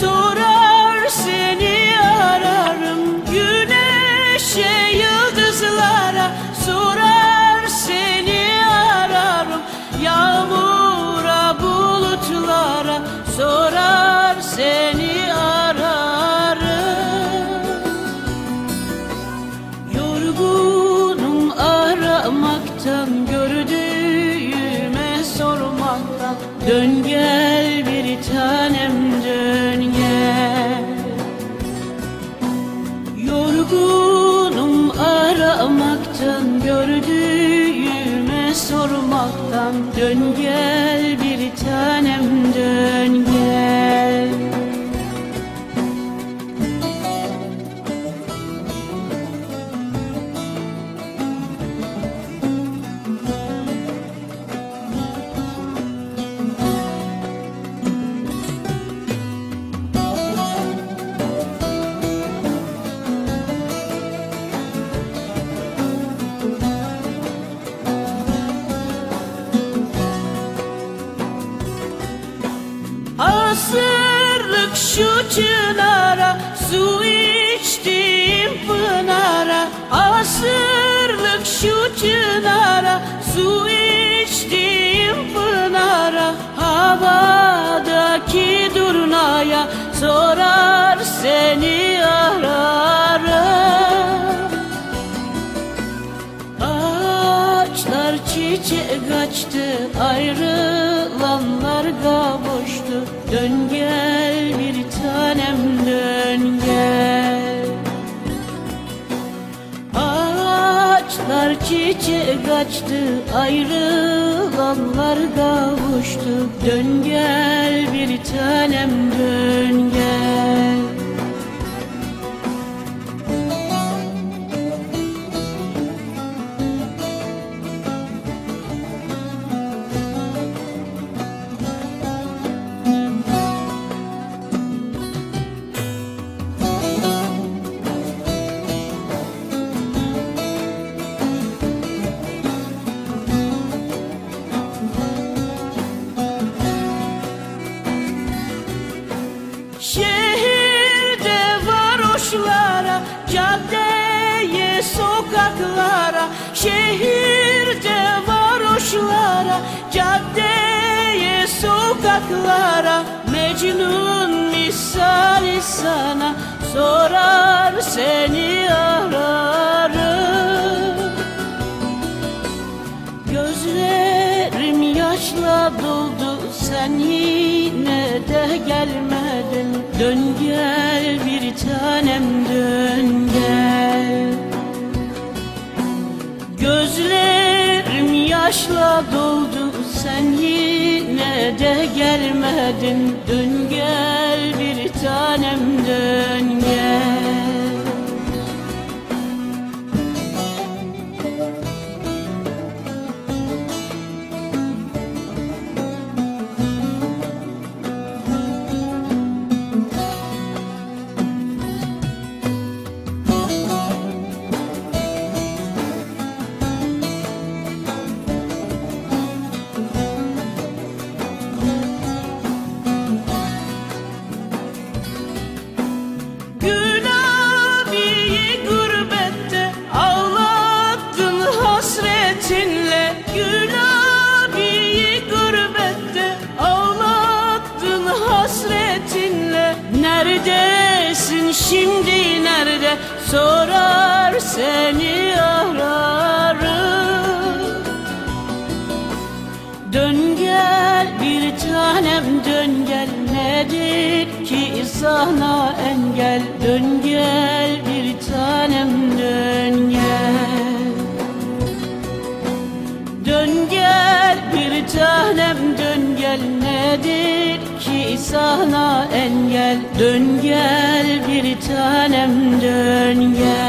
Sorar seni ararım Güneşe yıldızlara. Sorar seni ararım Yağmura bulutlara. Sorar seni ararım. Yorgunum aramaktan Gördüğüme sormaktan. Dön gel sormaktan Dön gel bir tanem dön gel Asırlık şu çınara Su içtiğim pınara. Asırlık şu çınara Su içtiğim pınara. Havadaki durnaya Sorar seni ararım. Ağaçlar çiçek açtı Ayrılanlar kavuştu. Dön gel bir tanem dön gel. Ağaçlar çiçek açtı Ayrılanlar kavuştu. Dön gel bir tanem dön gel caddeye, sokaklara Şehirde varoşlara, caddeye, sokaklara Mecnun misali sana sorar seni yaşla doldu sen yine de gelmedin. Dön gel bir tanem dön gel. Gözlerim yaşla doldu sen yine de gelmedin. Dön gel bir tanem dön şimdi nerede sorar seni ararım. Dön gel bir tanem dön gel. Nedir ki sana engel? Dön gel bir tanem dön gel. Dön gel bir tanem dön gel. Nedir ki sana engel? Dön gel bir tanem dön gel